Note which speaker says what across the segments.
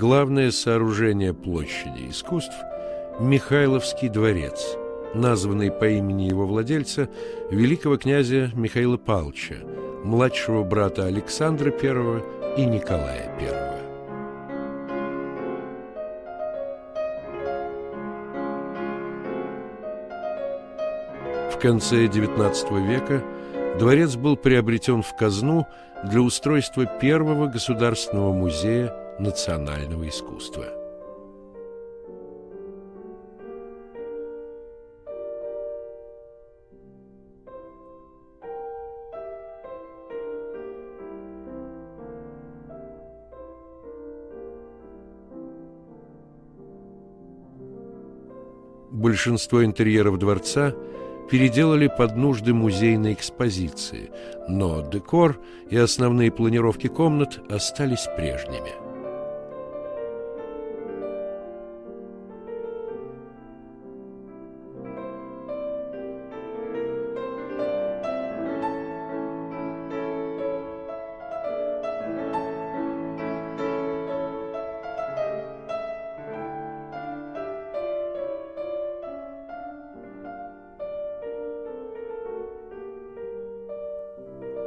Speaker 1: Главное сооружение площади искусств – Михайловский дворец, названный по имени его владельца, великого князя Михаила Павловича, младшего брата Александра I и Николая I. В конце XIX века дворец был приобретен в казну для устройства первого государственного музея национального искусства. Большинство интерьеров дворца переделали под нужды музейной экспозиции, но декор и основные планировки комнат остались прежними –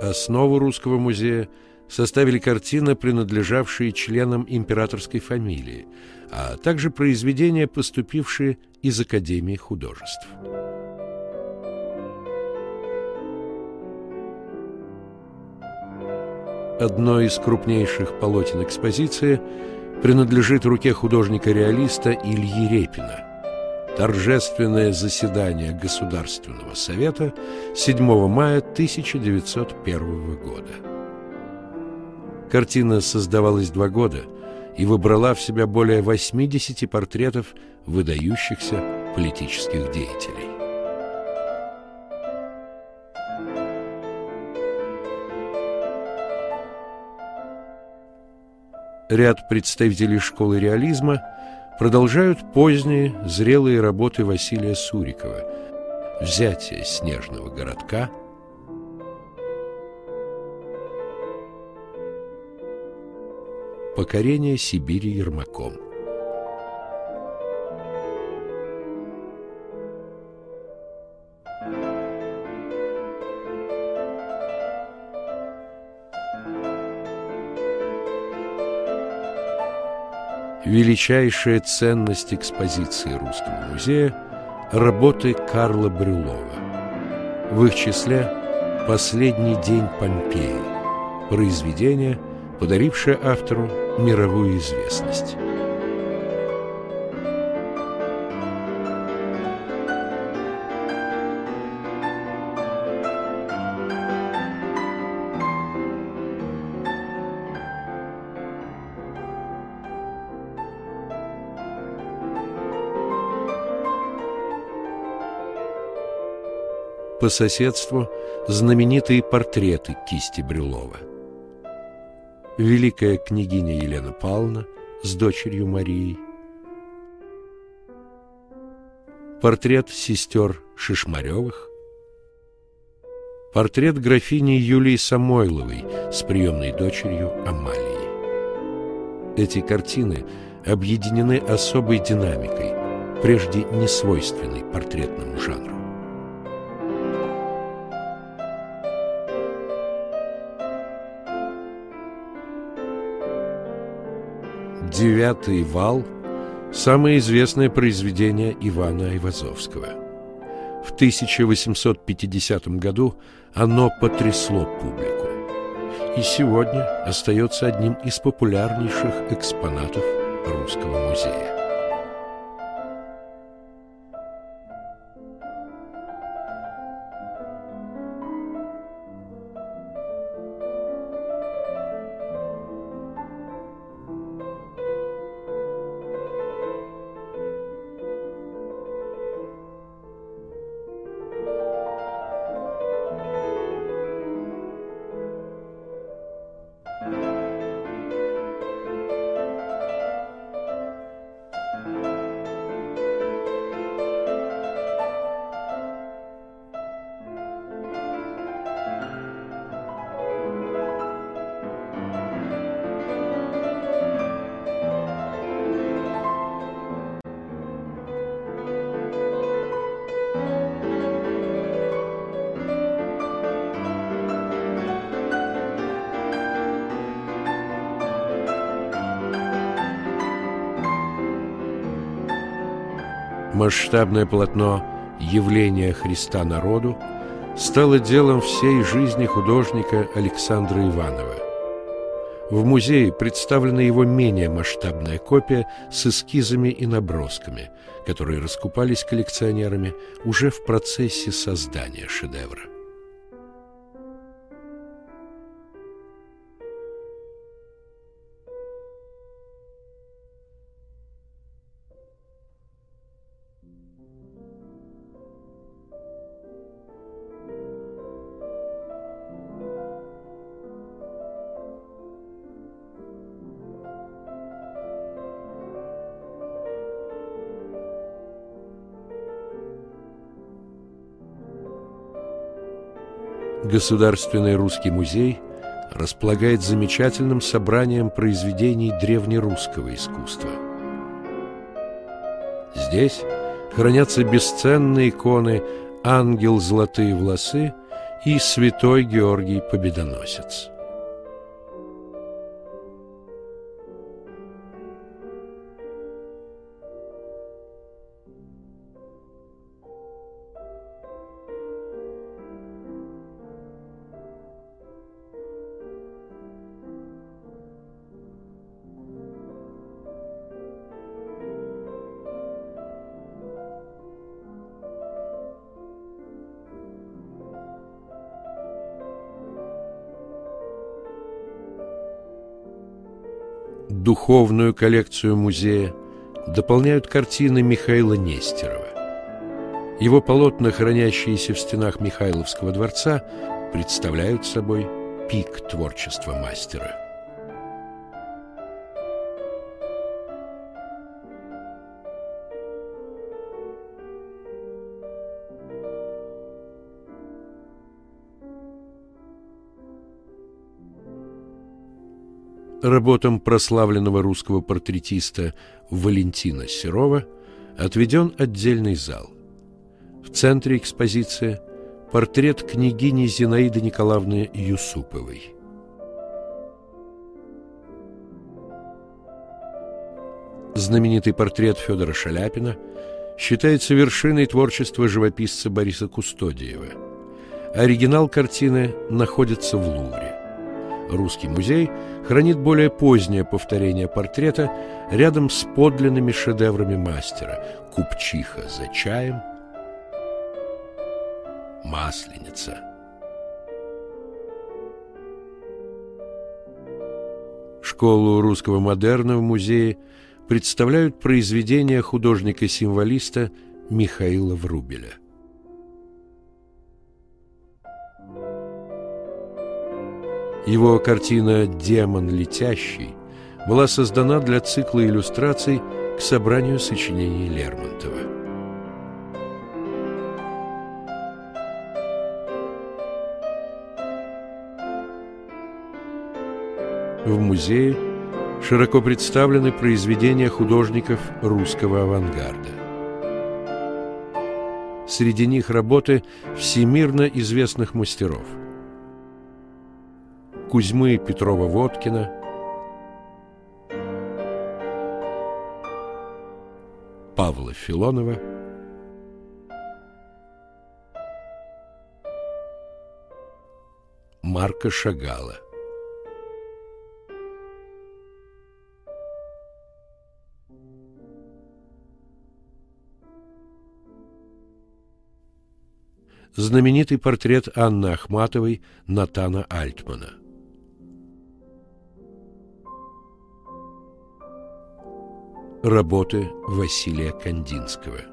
Speaker 1: Основу русского музея составили картины, принадлежавшие членам императорской фамилии, а также произведения, поступившие из Академии художеств. Одно из крупнейших полотен экспозиции принадлежит руке художника-реалиста Ильи Репина – Торжественное заседание Государственного совета 7 мая 1901 года. Картина создавалась два года и выбрала в себя более 80 портретов выдающихся политических деятелей. Ряд представителей школы реализма – продолжают поздние зрелые работы Василия Сурикова «Взятие снежного городка», «Покорение Сибири Ермаком». Величайшая ценность экспозиции Русского музея – работы Карла Брюлова. В их числе «Последний день Помпеи» – произведение, подарившее автору мировую известность. По соседству знаменитые портреты кисти Брюлова. Великая княгиня Елена Павловна с дочерью Марией, портрет сестер Шишмаревых, портрет графини Юлии Самойловой с приемной дочерью Амалией. Эти картины объединены особой динамикой, прежде не свойственной портретному жанру. «Девятый вал» – самое известное произведение Ивана Айвазовского. В 1850 году оно потрясло публику и сегодня остается одним из популярнейших экспонатов Русского музея. Масштабное полотно «Явление Христа народу» стало делом всей жизни художника Александра Иванова. В музее представлена его менее масштабная копия с эскизами и набросками, которые раскупались коллекционерами уже в процессе создания шедевра. Государственный русский музей располагает замечательным собранием произведений древнерусского искусства. Здесь хранятся бесценные иконы «Ангел золотые волосы» и «Святой Георгий Победоносец». Духовную коллекцию музея дополняют картины Михаила Нестерова. Его полотна, хранящиеся в стенах Михайловского дворца, представляют собой пик творчества мастера. Работам прославленного русского портретиста Валентина Серова отведен отдельный зал. В центре экспозиции портрет княгини Зинаиды Николаевны Юсуповой. Знаменитый портрет Федора Шаляпина считается вершиной творчества живописца Бориса Кустодиева. Оригинал картины находится в Лувре. Русский музей хранит более позднее повторение портрета рядом с подлинными шедеврами мастера «Купчиха за чаем», «Масленица». Школу русского модерна в музее представляют произведения художника-символиста Михаила Врубеля. Его картина «Демон летящий» была создана для цикла иллюстраций к собранию сочинений Лермонтова. В музее широко представлены произведения художников русского авангарда. Среди них работы всемирно известных мастеров – Кузьмы Петрова-Водкина, Павла Филонова, Марка Шагала – знаменитый портрет Анны Ахматовой Натана Альтмана. Работы Василия Кандинского –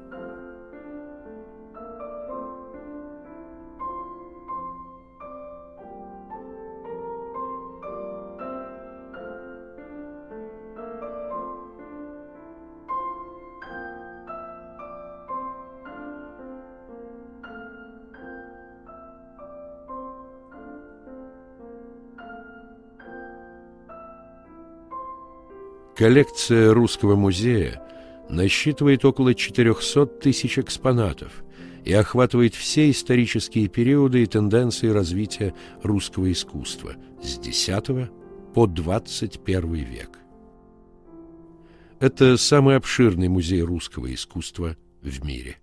Speaker 1: Коллекция Русского музея насчитывает около 400 тысяч экспонатов и охватывает все исторические периоды и тенденции развития русского искусства с X по 21 век. Это самый обширный музей русского искусства в мире.